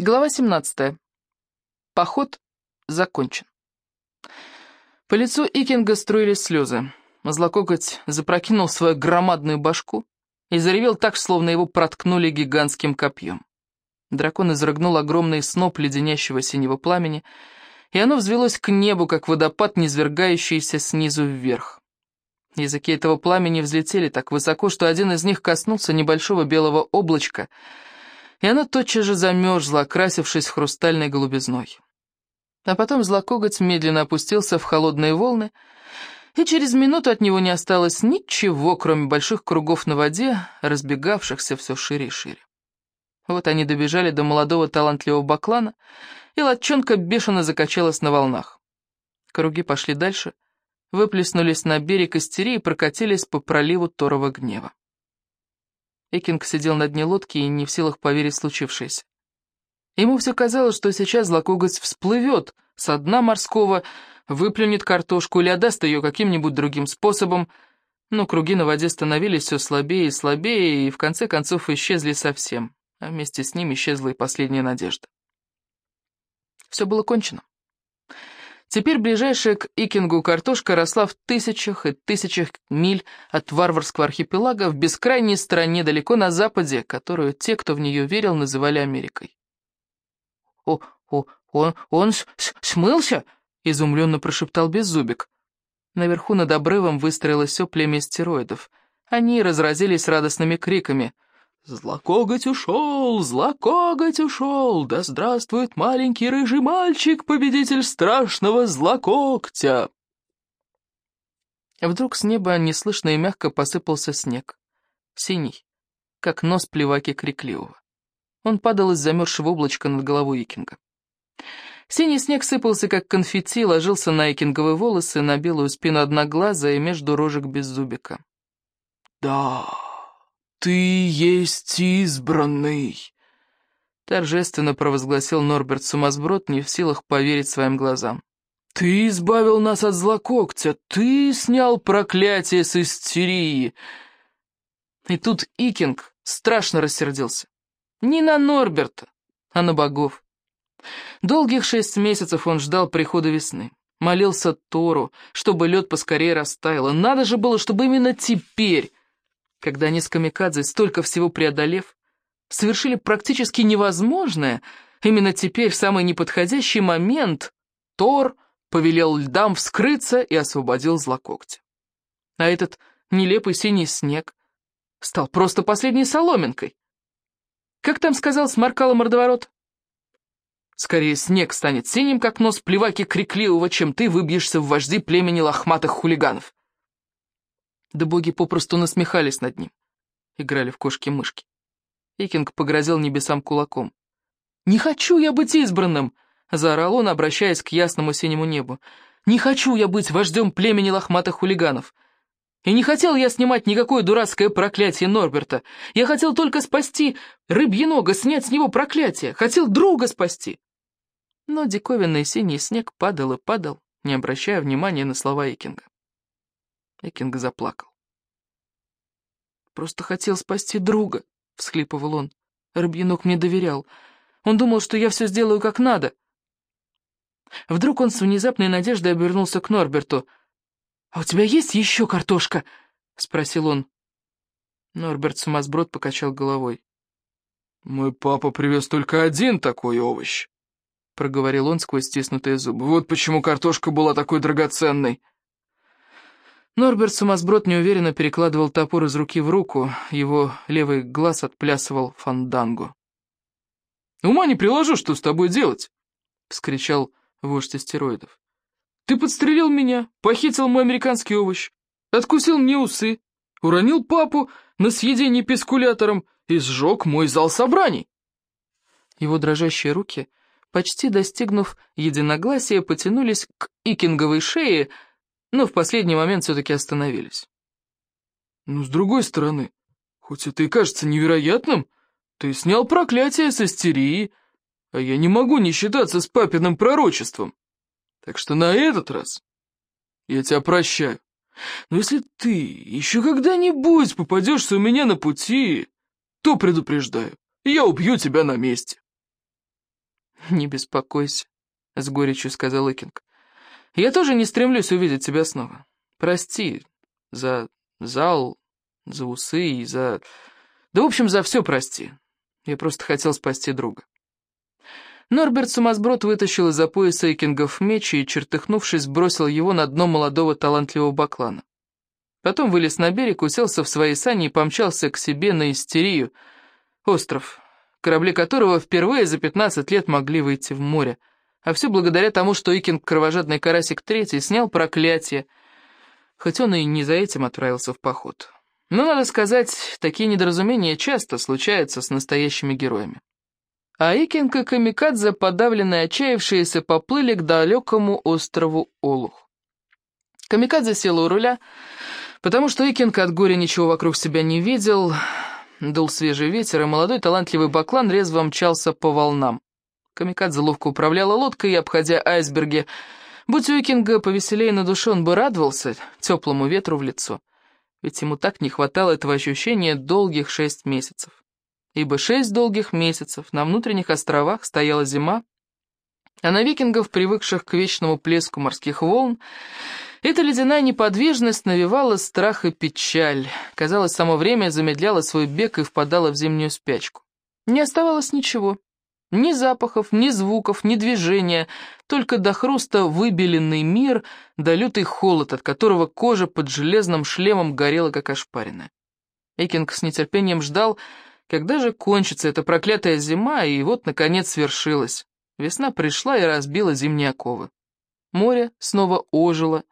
Глава 17. Поход закончен. По лицу Икинга струились слезы. Злококоть запрокинул свою громадную башку и заревел так, словно его проткнули гигантским копьем. Дракон изрыгнул огромный сноп леденящего синего пламени, и оно взвелось к небу, как водопад, низвергающийся снизу вверх. Языки этого пламени взлетели так высоко, что один из них коснулся небольшого белого облачка — и она тотчас же замерзла, окрасившись хрустальной голубизной. А потом злокоготь медленно опустился в холодные волны, и через минуту от него не осталось ничего, кроме больших кругов на воде, разбегавшихся все шире и шире. Вот они добежали до молодого талантливого баклана, и лодчонка бешено закачалась на волнах. Круги пошли дальше, выплеснулись на берег истерии и прокатились по проливу Торова гнева. Экинг сидел на дне лодки и не в силах поверить случившееся. Ему все казалось, что сейчас злокоготь всплывет со дна морского, выплюнет картошку или отдаст ее каким-нибудь другим способом, но круги на воде становились все слабее и слабее, и в конце концов исчезли совсем, а вместе с ним исчезла и последняя надежда. Все было кончено. Теперь ближайшая к Икингу картошка росла в тысячах и тысячах миль от варварского архипелага в бескрайней стране далеко на западе, которую те, кто в нее верил, называли Америкой. «О, о, он, он с -с смылся?» — изумленно прошептал Беззубик. Наверху над обрывом выстроилось все племя стероидов. Они разразились радостными криками — «Злокоготь ушел! Злокоготь ушел! Да здравствует маленький рыжий мальчик, победитель страшного злокогтя!» Вдруг с неба неслышно и мягко посыпался снег. Синий, как нос плеваки крикливого. Он падал из замерзшего облачка над головой Икинга. Синий снег сыпался, как конфетти, ложился на икинговые волосы, на белую спину одноглаза и между рожек беззубика. «Да!» «Ты есть избранный!» Торжественно провозгласил Норберт Сумасброд, не в силах поверить своим глазам. «Ты избавил нас от злококтя! Ты снял проклятие с истерии!» И тут Икинг страшно рассердился. Не на Норберта, а на богов. Долгих шесть месяцев он ждал прихода весны. Молился Тору, чтобы лед поскорее растаял. надо же было, чтобы именно теперь когда они с Камикадзе, столько всего преодолев, совершили практически невозможное, именно теперь, в самый неподходящий момент, Тор повелел льдам вскрыться и освободил злокогтя. А этот нелепый синий снег стал просто последней соломинкой. Как там сказал сморкало мордоворот? Скорее снег станет синим, как нос плеваки крикливого, чем ты выбьешься в вожди племени лохматых хулиганов. Да боги попросту насмехались над ним. Играли в кошки-мышки. Икинг погрозил небесам кулаком. «Не хочу я быть избранным!» — заорал он, обращаясь к ясному синему небу. «Не хочу я быть вождем племени лохматых хулиганов!» И не хотел я снимать никакое дурацкое проклятие Норберта. Я хотел только спасти рыбьенога, снять с него проклятие. Хотел друга спасти. Но диковинный синий снег падал и падал, не обращая внимания на слова Икинга. Экинг заплакал. «Просто хотел спасти друга», — всхлипывал он. Рыбьенок мне доверял. Он думал, что я все сделаю как надо. Вдруг он с внезапной надеждой обернулся к Норберту. «А у тебя есть еще картошка?» — спросил он. Норберт сумасброд покачал головой. «Мой папа привез только один такой овощ», — проговорил он сквозь стиснутые зубы. «Вот почему картошка была такой драгоценной». Норберт Сумасброд неуверенно перекладывал топор из руки в руку, его левый глаз отплясывал фандангу. «Ума не приложу, что с тобой делать!» — вскричал вождь астероидов. «Ты подстрелил меня, похитил мой американский овощ, откусил мне усы, уронил папу на съедение пескулятором и сжег мой зал собраний!» Его дрожащие руки, почти достигнув единогласия, потянулись к икинговой шее, но в последний момент все-таки остановились. «Ну, с другой стороны, хоть это и кажется невероятным, ты снял проклятие с истерии, а я не могу не считаться с папиным пророчеством. Так что на этот раз я тебя прощаю. Но если ты еще когда-нибудь попадешься у меня на пути, то предупреждаю, я убью тебя на месте». «Не беспокойся», — с горечью сказал Икинг. «Я тоже не стремлюсь увидеть тебя снова. Прости за зал, за усы и за... Да, в общем, за все прости. Я просто хотел спасти друга». Норберт Сумасброд вытащил из-за пояса Икингов меч и, чертыхнувшись, бросил его на дно молодого талантливого баклана. Потом вылез на берег, уселся в свои сани и помчался к себе на истерию. Остров, корабли которого впервые за 15 лет могли выйти в море. А все благодаря тому, что Икинг, кровожадный карасик третий, снял проклятие, хоть он и не за этим отправился в поход. Но, надо сказать, такие недоразумения часто случаются с настоящими героями. А Икинг и Камикадзе, подавленные отчаявшиеся, поплыли к далекому острову Олух. Камикадзе села у руля, потому что Икинг от горя ничего вокруг себя не видел, дул свежий ветер, и молодой талантливый баклан резво мчался по волнам. Камикадзе ловко управляла лодкой, обходя айсберги. Будь у Икинга повеселее на душе, он бы радовался теплому ветру в лицо. Ведь ему так не хватало этого ощущения долгих шесть месяцев ибо шесть долгих месяцев на внутренних островах стояла зима, а на викингов, привыкших к вечному плеску морских волн, эта ледяная неподвижность навевала страх и печаль. Казалось, само время замедляло свой бег и впадало в зимнюю спячку. Не оставалось ничего. Ни запахов, ни звуков, ни движения, только до хруста выбеленный мир, да лютый холод, от которого кожа под железным шлемом горела, как ошпаренная. Экинг с нетерпением ждал, когда же кончится эта проклятая зима, и вот, наконец, свершилась. Весна пришла и разбила зимние оковы. Море снова ожило,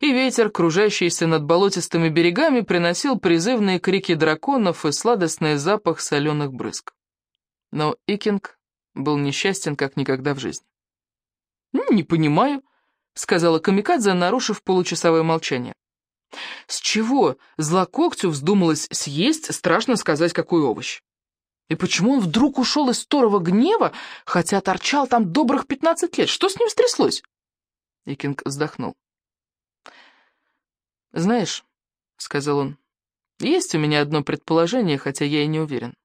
и ветер, кружащийся над болотистыми берегами, приносил призывные крики драконов и сладостный запах соленых брызг. Но Икинг был несчастен как никогда в жизни. «Не понимаю», — сказала Камикадзе, нарушив получасовое молчание. С чего злококтю вздумалось съесть, страшно сказать, какой овощ? И почему он вдруг ушел из Торова гнева, хотя торчал там добрых пятнадцать лет? Что с ним стряслось? Икинг вздохнул. «Знаешь», — сказал он, — «есть у меня одно предположение, хотя я и не уверен.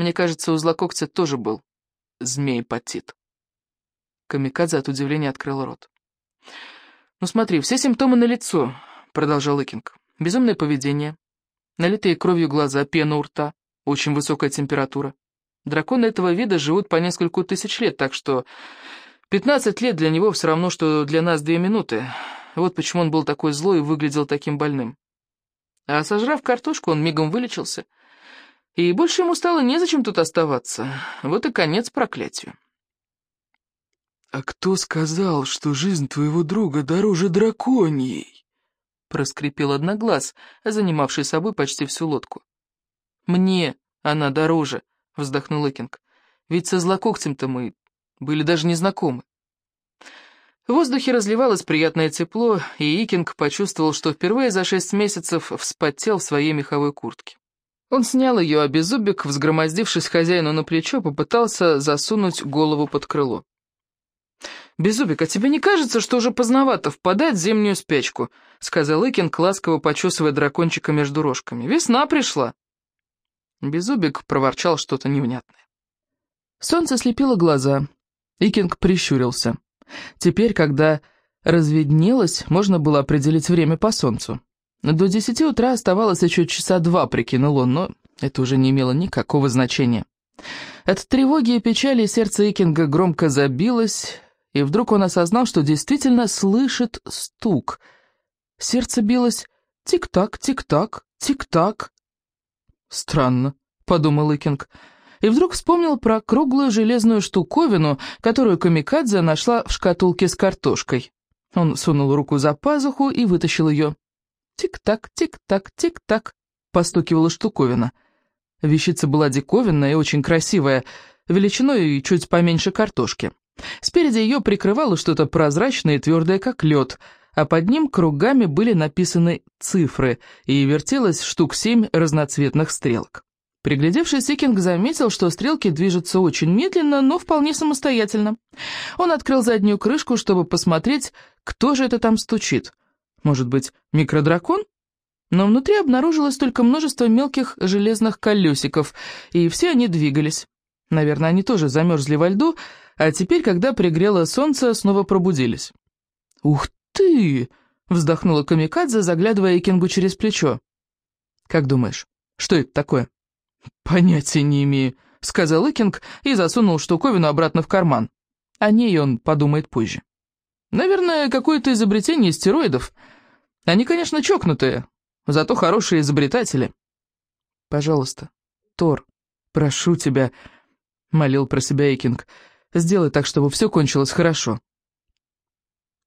Мне кажется, у злококтя тоже был змей-патит». Камикадзе от удивления открыл рот. «Ну смотри, все симптомы налицо. — продолжал Икинг. «Безумное поведение, налитые кровью глаза, пена у рта, очень высокая температура. Драконы этого вида живут по нескольку тысяч лет, так что 15 лет для него все равно, что для нас две минуты. Вот почему он был такой злой и выглядел таким больным. А сожрав картошку, он мигом вылечился. И больше ему стало незачем тут оставаться. Вот и конец проклятию. «А кто сказал, что жизнь твоего друга дороже драконьей?» проскрипел одноглаз, занимавший собой почти всю лодку. «Мне она дороже», — вздохнул Экинг. «Ведь со злококтем-то мы были даже не знакомы». В воздухе разливалось приятное тепло, и Икинг почувствовал, что впервые за шесть месяцев вспотел в своей меховой куртке. Он снял ее, а Беззубик, взгромоздившись хозяину на плечо, попытался засунуть голову под крыло. «Беззубик, а тебе не кажется, что уже поздновато впадать в зимнюю спячку?» — сказал Икин, ласково почесывая дракончика между рожками. «Весна пришла!» Беззубик проворчал что-то невнятное. Солнце слепило глаза. Икинг прищурился. Теперь, когда разведнелось, можно было определить время по солнцу. До десяти утра оставалось еще часа два, прикинул он, но это уже не имело никакого значения. От тревоги и печали сердце Икинга громко забилось, и вдруг он осознал, что действительно слышит стук. Сердце билось тик-так, тик-так, тик-так. «Странно», — подумал Икинг, и вдруг вспомнил про круглую железную штуковину, которую Камикадзе нашла в шкатулке с картошкой. Он сунул руку за пазуху и вытащил ее. «Тик-так, тик-так, тик-так», — постукивала штуковина. Вещица была диковинная и очень красивая, величиной и чуть поменьше картошки. Спереди ее прикрывало что-то прозрачное и твердое, как лед, а под ним кругами были написаны цифры, и вертелось штук семь разноцветных стрелок. Приглядевшись, Сикинг заметил, что стрелки движутся очень медленно, но вполне самостоятельно. Он открыл заднюю крышку, чтобы посмотреть, кто же это там стучит. Может быть, микродракон? Но внутри обнаружилось только множество мелких железных колесиков, и все они двигались. Наверное, они тоже замерзли во льду, а теперь, когда пригрело солнце, снова пробудились. «Ух ты!» — вздохнула Камикадзе, заглядывая Икингу через плечо. «Как думаешь, что это такое?» «Понятия не имею», — сказал Икинг и засунул штуковину обратно в карман. О ней он подумает позже. «Наверное, какое-то изобретение стероидов. Они, конечно, чокнутые, зато хорошие изобретатели». «Пожалуйста, Тор, прошу тебя», — молил про себя Икинг, — «сделай так, чтобы все кончилось хорошо».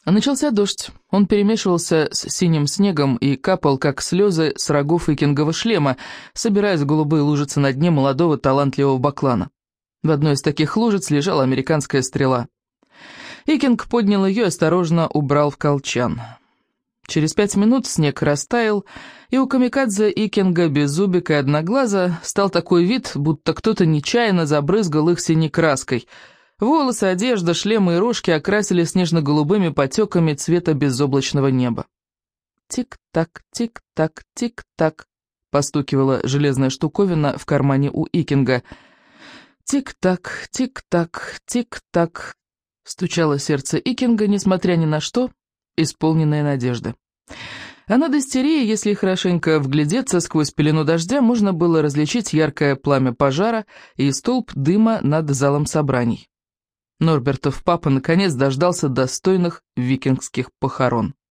Начался дождь. Он перемешивался с синим снегом и капал, как слезы, с рогов икингового шлема, собираясь в голубые лужицы на дне молодого талантливого баклана. В одной из таких лужиц лежала американская стрела. Икинг поднял ее и осторожно убрал в колчан. Через пять минут снег растаял, и у камикадзе Икинга Беззубика и Одноглаза стал такой вид, будто кто-то нечаянно забрызгал их синей краской — Волосы, одежда, шлемы и рожки окрасили снежно-голубыми потеками цвета безоблачного неба. «Тик-так, тик-так, тик-так», — постукивала железная штуковина в кармане у Икинга. «Тик-так, тик-так, тик-так», — стучало сердце Икинга, несмотря ни на что, исполненное надежды. А над истерией, если хорошенько вглядеться сквозь пелену дождя, можно было различить яркое пламя пожара и столб дыма над залом собраний. Норбертов папа наконец дождался достойных викингских похорон.